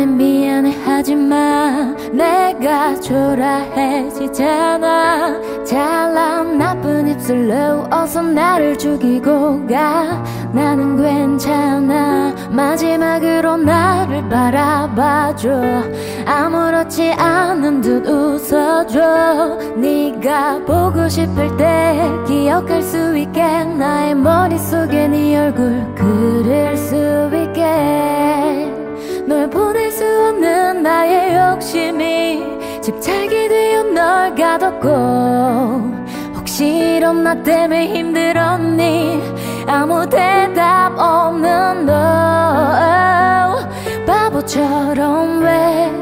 이번엔 미안해 하지마. 내가 초라해지잖아. 잘난 나쁜 입술로 어서 나를 죽이고 가. 나는 괜찮아. 마지막으로 나를 바라봐줘. 아무렇지 않은 듯 웃어줘. 네가 보고 싶을 때 기억할 수 있게 나의 머릿속에 네 얼굴 그릴 집착이 되어 널 가뒀고 혹시 이런 나 때문에 힘들었니? 아무 대답 없는 너. 바보처럼 왜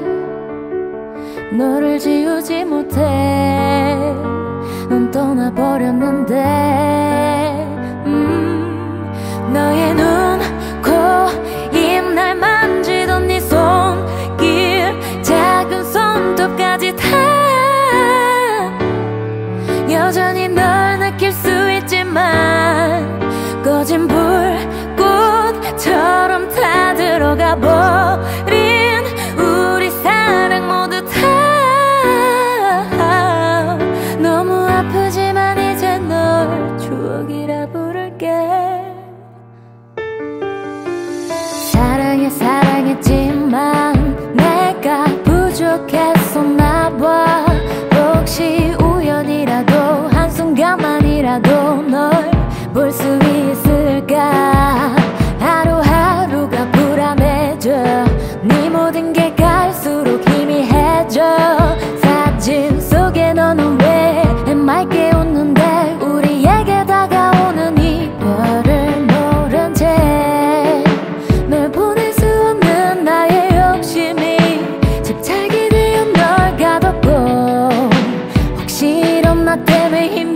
너를 지우지 못해? 넌 떠나버렸는데 음, 너의 여전히 널 느낄 수 있지만 꺼진 불꽃처럼 다 들어가 버린 not there, baby.